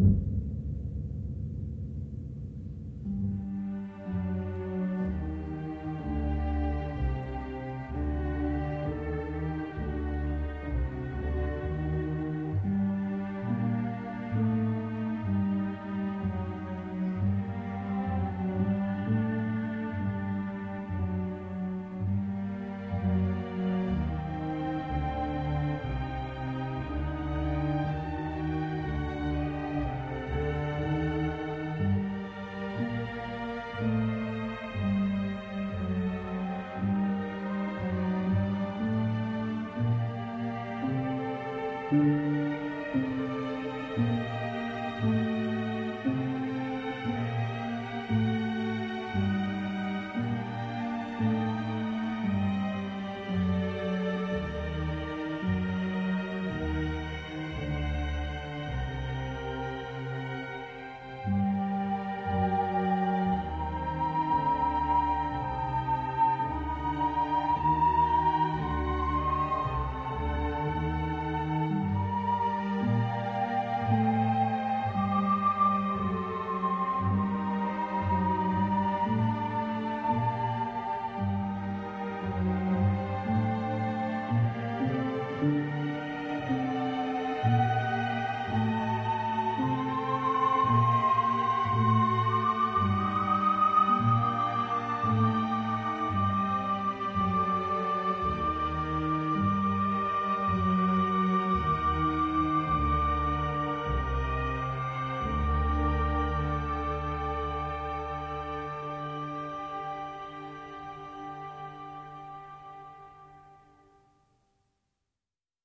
Mm-hmm. Música